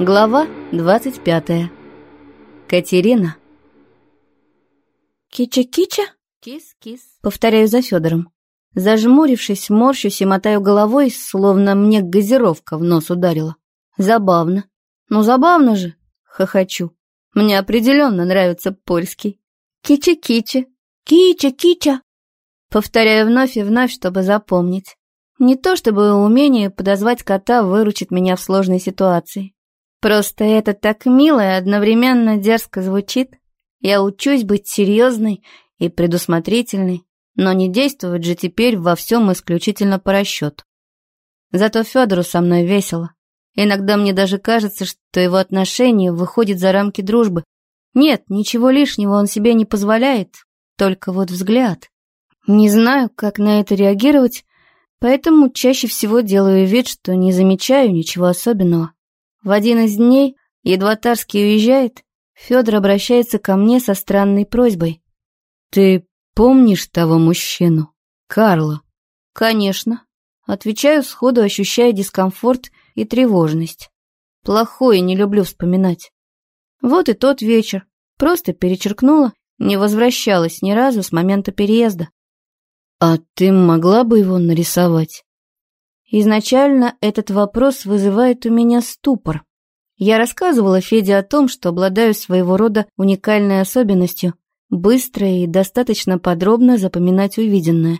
Глава 25. Катерина. «Кича-кича?» Кис-кис. Повторяю за Федором. Зажмурившись, морщусь и мотаю головой, словно мне газировка в нос ударила. Забавно. Ну, забавно же. Хохочу. Мне определенно нравится польский. Кича-кича. Кича-кича. Повторяю вновь и вновь, чтобы запомнить. Не то чтобы умение подозвать кота выручит меня в сложной ситуации. Просто это так мило и одновременно дерзко звучит. Я учусь быть серьезной и предусмотрительной, но не действовать же теперь во всем исключительно по расчету. Зато Федору со мной весело. Иногда мне даже кажется, что его отношение выходит за рамки дружбы. Нет, ничего лишнего он себе не позволяет, только вот взгляд. Не знаю, как на это реагировать, поэтому чаще всего делаю вид, что не замечаю ничего особенного. В один из дней, едва Тарский уезжает, Федор обращается ко мне со странной просьбой. «Ты помнишь того мужчину, Карла?» «Конечно». Отвечаю сходу, ощущая дискомфорт и тревожность. Плохое не люблю вспоминать. Вот и тот вечер. Просто перечеркнула, не возвращалась ни разу с момента переезда. «А ты могла бы его нарисовать?» Изначально этот вопрос вызывает у меня ступор. Я рассказывала Феде о том, что обладаю своего рода уникальной особенностью быстро и достаточно подробно запоминать увиденное.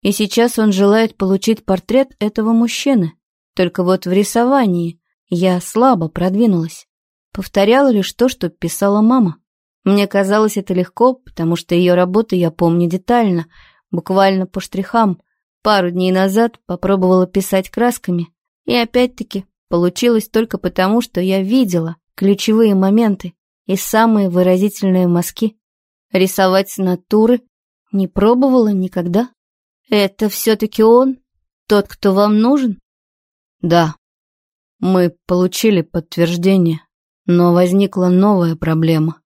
И сейчас он желает получить портрет этого мужчины. Только вот в рисовании я слабо продвинулась. Повторяла лишь то, что писала мама. Мне казалось это легко, потому что ее работы я помню детально, буквально по штрихам, Пару дней назад попробовала писать красками, и опять-таки получилось только потому, что я видела ключевые моменты и самые выразительные мазки. Рисовать с натуры не пробовала никогда. Это все-таки он, тот, кто вам нужен? Да. Мы получили подтверждение, но возникла новая проблема.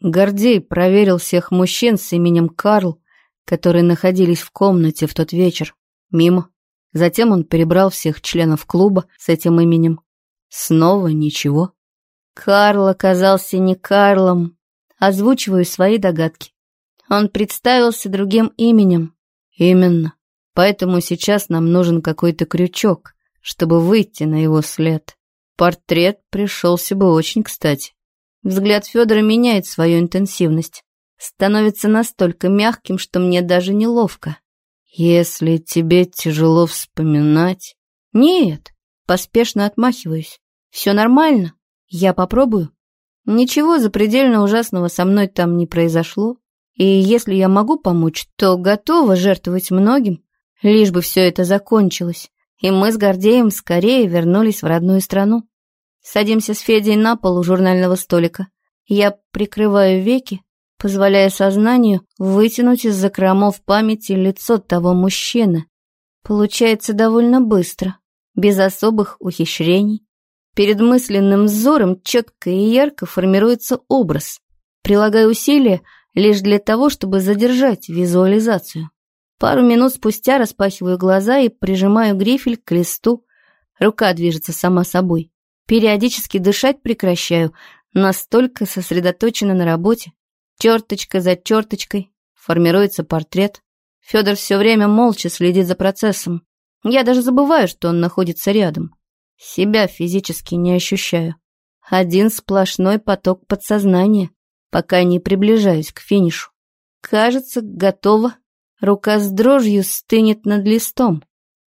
Гордей проверил всех мужчин с именем Карл которые находились в комнате в тот вечер. Мимо. Затем он перебрал всех членов клуба с этим именем. Снова ничего. Карл оказался не Карлом. Озвучиваю свои догадки. Он представился другим именем. Именно. Поэтому сейчас нам нужен какой-то крючок, чтобы выйти на его след. Портрет пришелся бы очень кстати. Взгляд Федора меняет свою интенсивность становится настолько мягким, что мне даже неловко. Если тебе тяжело вспоминать... Нет, поспешно отмахиваюсь. Все нормально, я попробую. Ничего запредельно ужасного со мной там не произошло. И если я могу помочь, то готова жертвовать многим, лишь бы все это закончилось, и мы с Гордеем скорее вернулись в родную страну. Садимся с Федей на пол у журнального столика. Я прикрываю веки, позволяя сознанию вытянуть из закромов памяти лицо того мужчины. Получается довольно быстро, без особых ухищрений. Перед мысленным взором четко и ярко формируется образ. Прилагаю усилия лишь для того, чтобы задержать визуализацию. Пару минут спустя распахиваю глаза и прижимаю грифель к листу. Рука движется сама собой. Периодически дышать прекращаю, настолько сосредоточена на работе. Черточка за черточкой формируется портрет. Федор все время молча следит за процессом. Я даже забываю, что он находится рядом. Себя физически не ощущаю. Один сплошной поток подсознания, пока не приближаюсь к финишу. Кажется, готово. Рука с дрожью стынет над листом.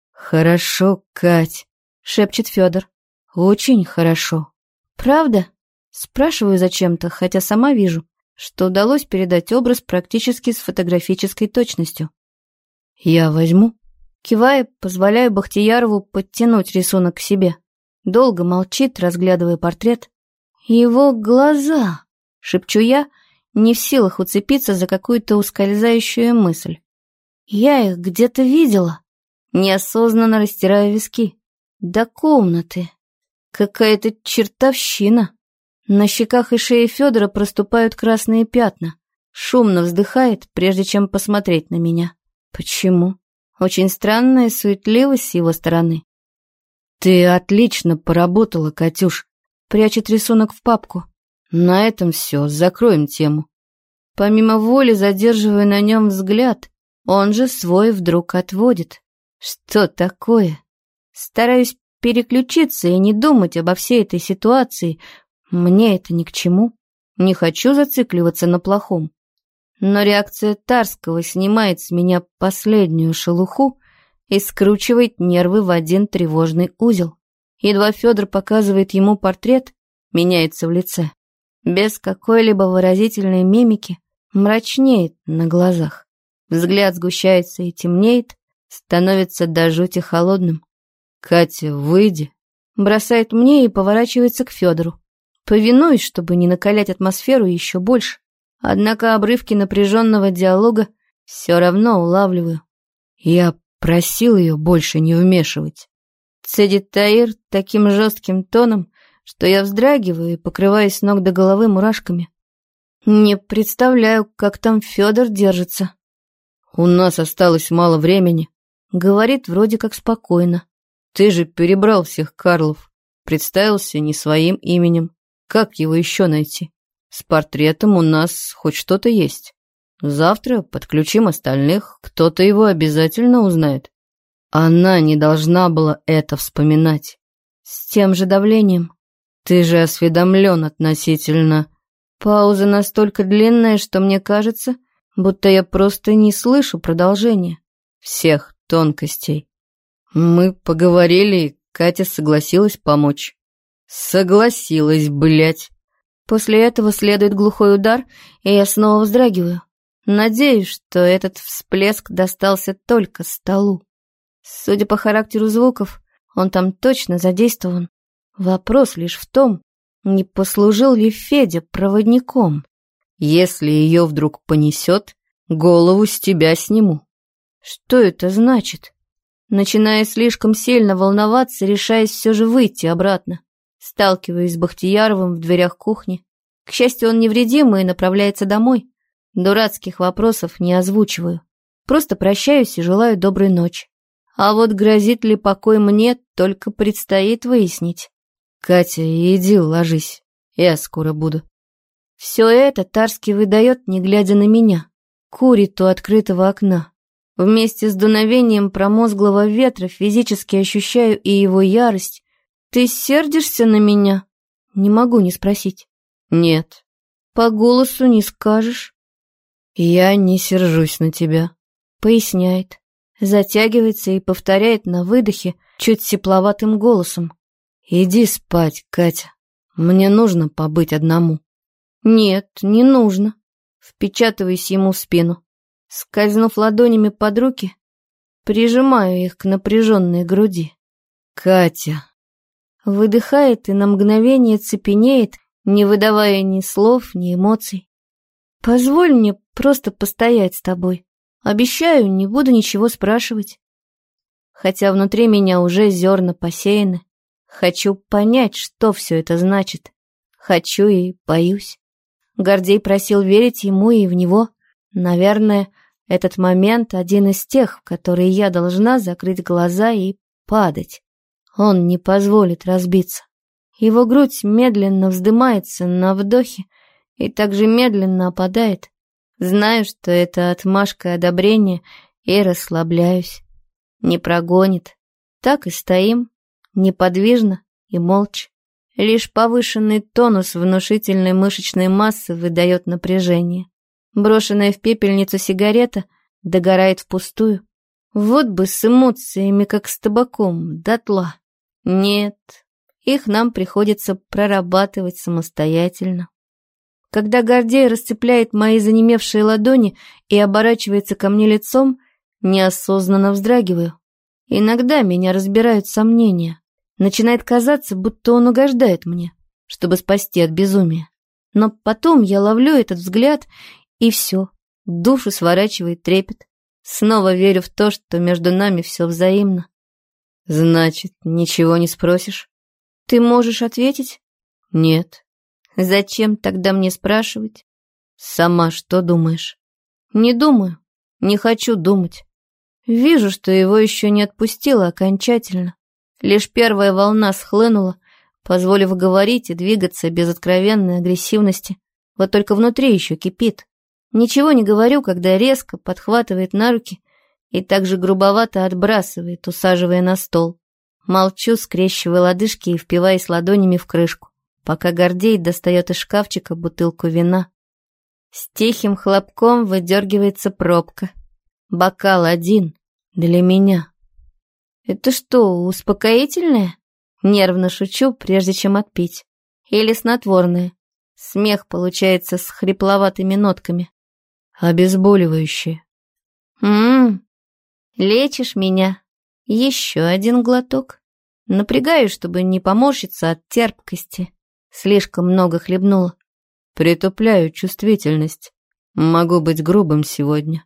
«Хорошо, Кать», — шепчет Федор. «Очень хорошо». «Правда?» Спрашиваю зачем-то, хотя сама вижу что удалось передать образ практически с фотографической точностью. «Я возьму?» Кивая, позволяю Бахтиярову подтянуть рисунок к себе. Долго молчит, разглядывая портрет. «Его глаза!» — шепчу я, не в силах уцепиться за какую-то ускользающую мысль. «Я их где-то видела». Неосознанно растираю виски. До комнаты. Какая-то чертовщина. На щеках и шее Федора проступают красные пятна. Шумно вздыхает, прежде чем посмотреть на меня. Почему? Очень странная суетливость с его стороны. «Ты отлично поработала, Катюш. прячет рисунок в папку. На этом все, закроем тему. Помимо воли задерживаю на нем взгляд, он же свой вдруг отводит. Что такое? Стараюсь переключиться и не думать обо всей этой ситуации. Мне это ни к чему. Не хочу зацикливаться на плохом. Но реакция Тарского снимает с меня последнюю шелуху и скручивает нервы в один тревожный узел. Едва Федор показывает ему портрет, меняется в лице. Без какой-либо выразительной мимики мрачнеет на глазах. Взгляд сгущается и темнеет, становится до жути холодным. «Катя, выйди!» Бросает мне и поворачивается к Федору. Повинуюсь, чтобы не накалять атмосферу еще больше. Однако обрывки напряженного диалога все равно улавливаю. Я просил ее больше не вмешивать. Цедит Таир таким жестким тоном, что я вздрагиваю и покрываюсь ног до головы мурашками. Не представляю, как там Федор держится. У нас осталось мало времени. Говорит вроде как спокойно. Ты же перебрал всех Карлов. Представился не своим именем. Как его еще найти? С портретом у нас хоть что-то есть. Завтра подключим остальных, кто-то его обязательно узнает. Она не должна была это вспоминать. С тем же давлением. Ты же осведомлен относительно... Пауза настолько длинная, что мне кажется, будто я просто не слышу продолжения. Всех тонкостей. Мы поговорили, и Катя согласилась помочь. Согласилась, блядь. После этого следует глухой удар, и я снова вздрагиваю. Надеюсь, что этот всплеск достался только столу. Судя по характеру звуков, он там точно задействован. Вопрос лишь в том, не послужил ли Федя проводником. Если ее вдруг понесет, голову с тебя сниму. Что это значит? Начиная слишком сильно волноваться, решаясь все же выйти обратно. Сталкиваюсь с Бахтияровым в дверях кухни. К счастью, он невредимый и направляется домой. Дурацких вопросов не озвучиваю. Просто прощаюсь и желаю доброй ночи. А вот грозит ли покой мне, только предстоит выяснить. Катя, иди ложись. Я скоро буду. Все это Тарский выдает, не глядя на меня. Курит у открытого окна. Вместе с дуновением промозглого ветра физически ощущаю и его ярость. Ты сердишься на меня? Не могу не спросить. Нет. По голосу не скажешь. Я не сержусь на тебя. Поясняет. Затягивается и повторяет на выдохе чуть тепловатым голосом. «Иди спать, Катя. Мне нужно побыть одному». «Нет, не нужно». Впечатываюсь ему в спину. Скользнув ладонями под руки, прижимаю их к напряженной груди. «Катя!» Выдыхает и на мгновение цепенеет, не выдавая ни слов, ни эмоций. «Позволь мне просто постоять с тобой. Обещаю, не буду ничего спрашивать». Хотя внутри меня уже зерна посеяны. Хочу понять, что все это значит. Хочу и боюсь. Гордей просил верить ему и в него. Наверное, этот момент один из тех, в которые я должна закрыть глаза и падать. Он не позволит разбиться. Его грудь медленно вздымается на вдохе и также медленно опадает. Знаю, что это отмашка одобрения, и расслабляюсь. Не прогонит. Так и стоим, неподвижно и молча. Лишь повышенный тонус внушительной мышечной массы выдает напряжение. Брошенная в пепельницу сигарета догорает впустую. Вот бы с эмоциями, как с табаком, дотла. Нет, их нам приходится прорабатывать самостоятельно. Когда Гордей расцепляет мои занемевшие ладони и оборачивается ко мне лицом, неосознанно вздрагиваю. Иногда меня разбирают сомнения. Начинает казаться, будто он угождает мне, чтобы спасти от безумия. Но потом я ловлю этот взгляд, и все, душу сворачивает трепет. Снова верю в то, что между нами все взаимно. Значит, ничего не спросишь? Ты можешь ответить? Нет. Зачем тогда мне спрашивать? Сама что думаешь? Не думаю, не хочу думать. Вижу, что его еще не отпустило окончательно. Лишь первая волна схлынула, позволив говорить и двигаться без откровенной агрессивности. Вот только внутри еще кипит. Ничего не говорю, когда резко подхватывает на руки и также грубовато отбрасывает, усаживая на стол. Молчу, скрещивая лодыжки и впиваясь ладонями в крышку, пока Гордей достает из шкафчика бутылку вина. С тихим хлопком выдергивается пробка. Бокал один для меня. Это что, успокоительное? Нервно шучу, прежде чем отпить. Или снотворное. Смех получается с хрипловатыми нотками. Обезболивающее. Ммм, лечишь меня. Еще один глоток. Напрягаю, чтобы не поморщиться от терпкости. Слишком много хлебнула. Притупляю чувствительность. Могу быть грубым сегодня.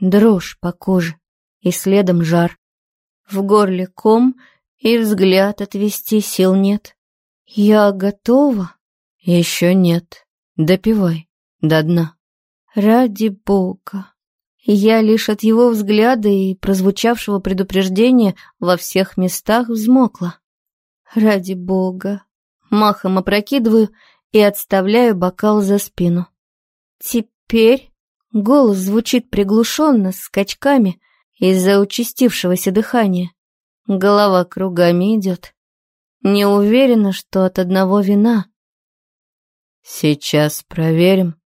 Дрожь по коже и следом жар. В горле ком и взгляд отвести сил нет. Я готова? Еще нет. Допивай до дна. Ради бога. Я лишь от его взгляда и прозвучавшего предупреждения во всех местах взмокла. Ради бога. Махом опрокидываю и отставляю бокал за спину. Теперь голос звучит приглушенно, с скачками, из-за участившегося дыхания. Голова кругами идет. Не уверена, что от одного вина. Сейчас проверим.